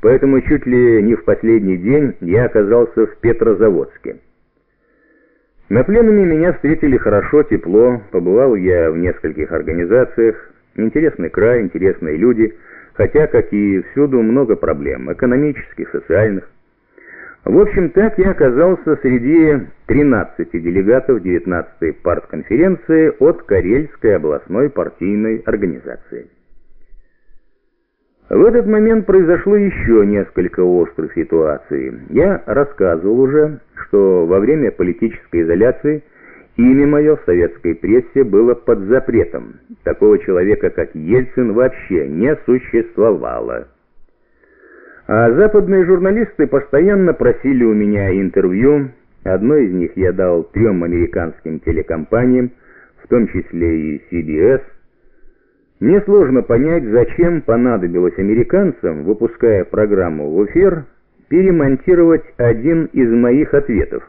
поэтому чуть ли не в последний день я оказался в Петрозаводске. На пленуме меня встретили хорошо, тепло, побывал я в нескольких организациях, интересный край, интересные люди, хотя, как и всюду, много проблем, экономических, социальных. В общем, так я оказался среди 13 делегатов 19-й партконференции от Карельской областной партийной организации. В этот момент произошло еще несколько острых ситуаций. Я рассказывал уже, что во время политической изоляции имя мое в советской прессе было под запретом. Такого человека, как Ельцин, вообще не существовало. А западные журналисты постоянно просили у меня интервью. Одно из них я дал трем американским телекомпаниям, в том числе и CBS. Мне сложно понять, зачем понадобилось американцам, выпуская программу в эфир, перемонтировать один из моих ответов.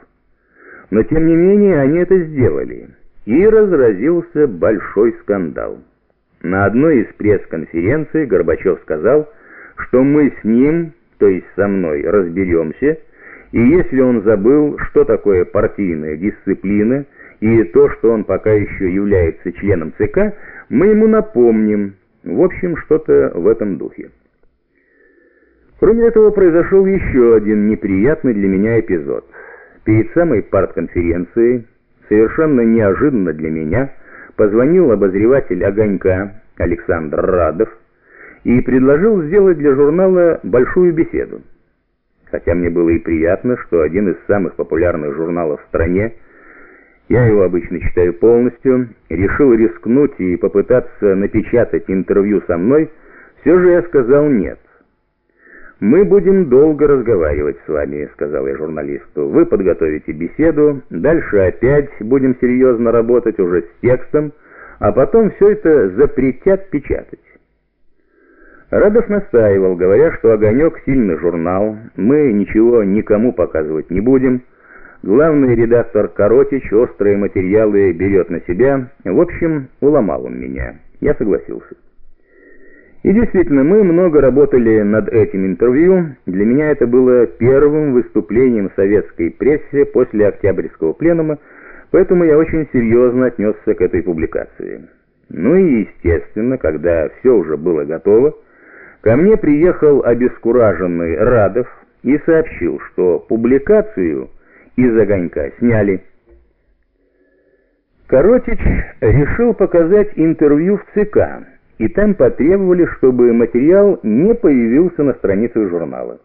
Но тем не менее они это сделали, и разразился большой скандал. На одной из пресс-конференций Горбачев сказал, что мы с ним, то есть со мной, разберемся, и если он забыл, что такое партийная дисциплина, и то, что он пока еще является членом ЦК, мы ему напомним. В общем, что-то в этом духе. Кроме этого, произошел еще один неприятный для меня эпизод. Перед самой партконференцией, совершенно неожиданно для меня, позвонил обозреватель «Огонька» Александр Радов, и предложил сделать для журнала большую беседу. Хотя мне было и приятно, что один из самых популярных журналов в стране, я его обычно читаю полностью, решил рискнуть и попытаться напечатать интервью со мной, все же я сказал «нет». «Мы будем долго разговаривать с вами», — сказал я журналисту. «Вы подготовите беседу, дальше опять будем серьезно работать уже с текстом, а потом все это запретят печатать». Радов настаивал, говоря, что «Огонек» — сильный журнал, мы ничего никому показывать не будем. Главный редактор Коротич острые материалы берет на себя. В общем, уломал он меня. Я согласился. И действительно, мы много работали над этим интервью. Для меня это было первым выступлением советской прессе после Октябрьского пленума, поэтому я очень серьезно отнесся к этой публикации. Ну и, естественно, когда все уже было готово, Ко мне приехал обескураженный Радов и сообщил, что публикацию из «Огонька» сняли. Коротич решил показать интервью в ЦК, и там потребовали, чтобы материал не появился на страницах журнала.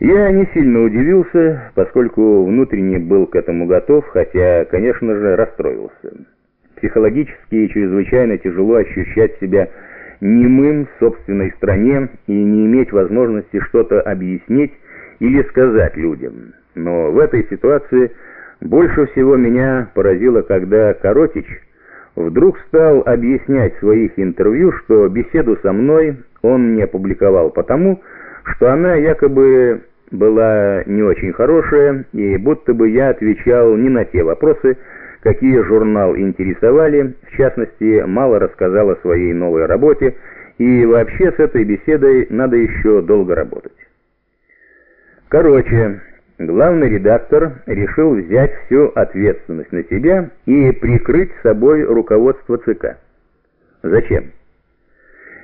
Я не сильно удивился, поскольку внутренне был к этому готов, хотя, конечно же, расстроился. Психологически чрезвычайно тяжело ощущать себя немым в собственной стране и не иметь возможности что-то объяснить или сказать людям. Но в этой ситуации больше всего меня поразило, когда Коротич вдруг стал объяснять в своих интервью, что беседу со мной он не опубликовал потому, что она якобы была не очень хорошая, и будто бы я отвечал не на те вопросы, какие журнал интересовали, в частности, мало рассказал о своей новой работе, и вообще с этой беседой надо еще долго работать. Короче, главный редактор решил взять всю ответственность на себя и прикрыть собой руководство ЦК. Зачем?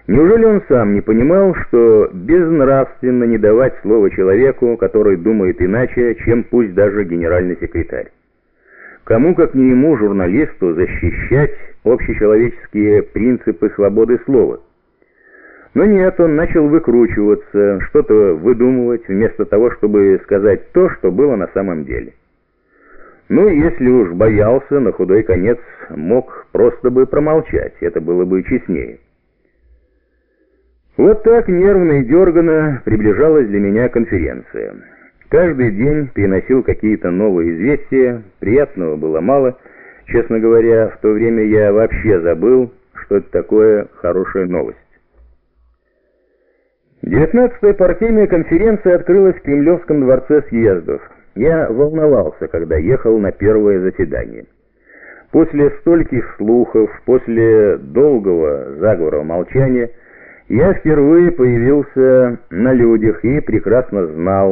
Неужели он сам не понимал, что безнравственно не давать слово человеку, который думает иначе, чем пусть даже генеральный секретарь? Кому, как не ему, журналисту, защищать общечеловеческие принципы свободы слова? Но нет, он начал выкручиваться, что-то выдумывать, вместо того, чтобы сказать то, что было на самом деле. Ну, если уж боялся, на худой конец мог просто бы промолчать, это было бы честнее. Вот так нервно и дерганно приближалась для меня конференция. Каждый день переносил какие-то новые известия, приятного было мало. Честно говоря, в то время я вообще забыл, что это такое хорошая новость. Девятнадцатая партийная конференция открылась в Кремлевском дворце съездов. Я волновался, когда ехал на первое заседание. После стольких слухов, после долгого заговора молчания, Я впервые появился на людях и прекрасно знал,